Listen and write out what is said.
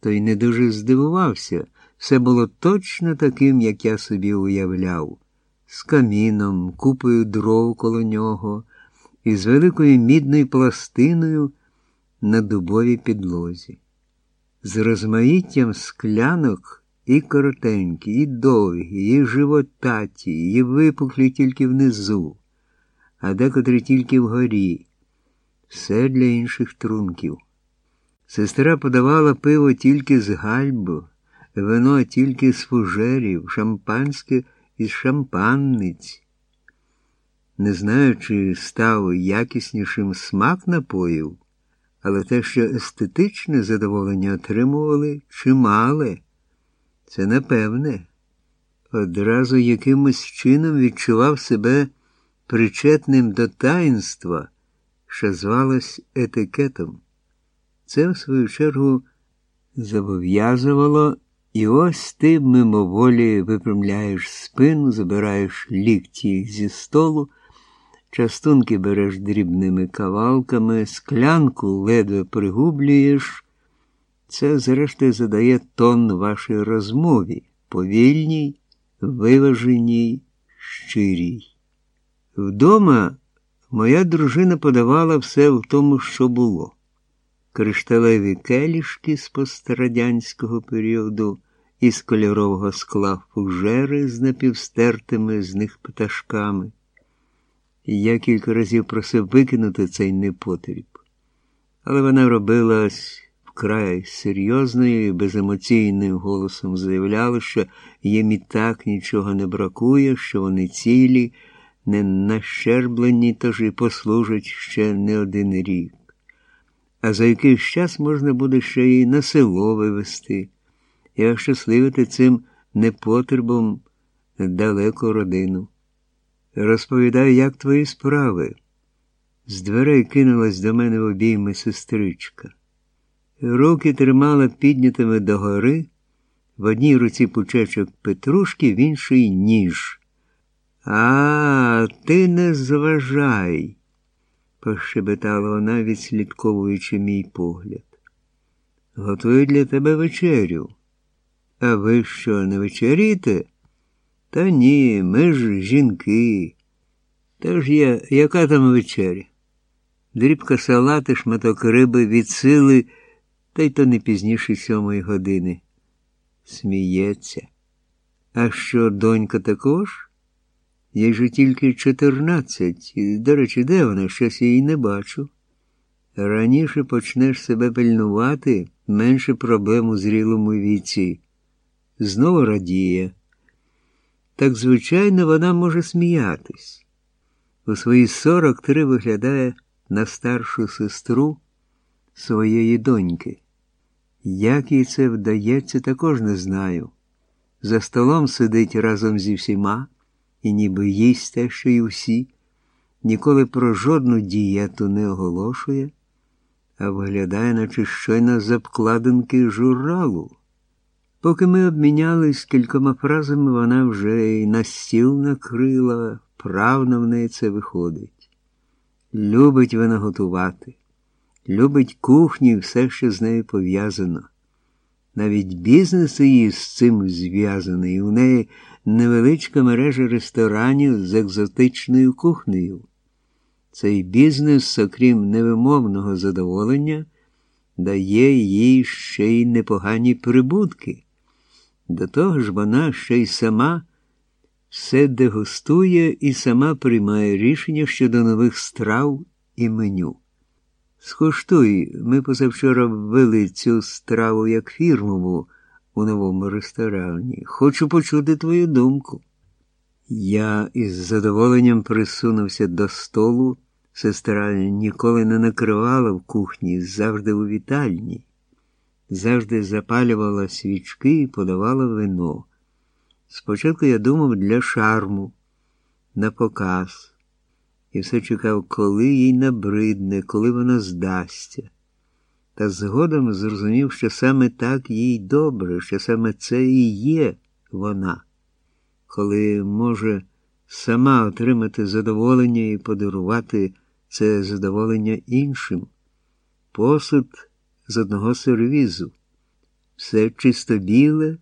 той не дуже здивувався. Все було точно таким, як я собі уявляв, з каміном, купою дров коло нього і з великою мідною пластиною на дубовій підлозі, з розмаїттям склянок і коротенькі, і довгі, і животаті, і випухлі тільки внизу, а декотрі тільки вгорі, все для інших трунків. Сестра подавала пиво тільки з гальбу, вино тільки з фужерів, шампанське із шампанниць. Не знаю, чи став якіснішим смак напоїв, але те, що естетичне задоволення отримували, чимале. Це напевне. Одразу якимось чином відчував себе причетним до таїнства, що звалось етикетом. Це, в свою чергу, зобов'язувало, і ось ти мимоволі випрямляєш спину, забираєш лікті зі столу, частунки береш дрібними кавалками, склянку ледве пригублюєш. Це, зрештою, задає тон вашій розмові, повільній, виваженій, щирій. Вдома моя дружина подавала все в тому, що було. Кришталеві келішки з пострадянського періоду, із кольорового скла фужери з напівстертими з них пташками. Я кілька разів просив викинути цей непотріб, але вона робилась вкрай серйозною і беземоційним голосом заявляла, що їм і так нічого не бракує, що вони цілі, не нащерблені, тож і послужать ще не один рік. А за якийсь час можна буде ще й на село вивезти і ощасливити цим непотребом далеку родину. Розповідай, як твої справи. З дверей кинулась до мене в обійми сестричка. Руки тримала піднятими догори, в одній руці пучечок петрушки, в іншій ніж. А, ти не зважай, пощебетала вона, відслідковуючи мій погляд. Готую для тебе вечерю. А ви що, не вечеріте? Та ні, ми ж жінки. Та ж я, яка там вечеря? Дрібка салати, шматок риби від сили, та й то не пізніше сьомої години. Сміється. А що, донька також? Їй же тільки чотирнадцять. До речі, де вона? Щось її не бачу. Раніше почнеш себе пильнувати, менше проблем у зрілому віці. Знову радіє. Так, звичайно, вона може сміятись. У свої сорок три виглядає на старшу сестру своєї доньки. Як їй це вдається, також не знаю. За столом сидить разом зі всіма і ніби їсть те, що й усі, ніколи про жодну дієту не оголошує, а виглядає, наче щойно з обкладинки журналу. Поки ми обмінялись кількома фразами, вона вже й на стіл накрила, правно в неї це виходить. Любить вона готувати, любить кухню і все, що з нею пов'язано. Навіть бізнес її з цим зв'язаний, у неї невеличка мережа ресторанів з екзотичною кухнею. Цей бізнес, окрім невимовного задоволення, дає їй ще й непогані прибутки. До того ж, вона ще й сама все дегустує і сама приймає рішення щодо нових страв і меню. Скуштуй, ми позавчора ввели цю страву як фірмову у новому ресторані. Хочу почути твою думку. Я із задоволенням присунувся до столу. Сестра ніколи не накривала в кухні, завжди у вітальні, завжди запалювала свічки і подавала вино. Спочатку я думав для шарму, на показ, і все чекав, коли їй набридне, коли вона здасться. Та згодом зрозумів, що саме так їй добре, що саме це і є вона, коли може сама отримати задоволення і подарувати це задоволення іншим, посуд з одного сервізу. все чисто біле,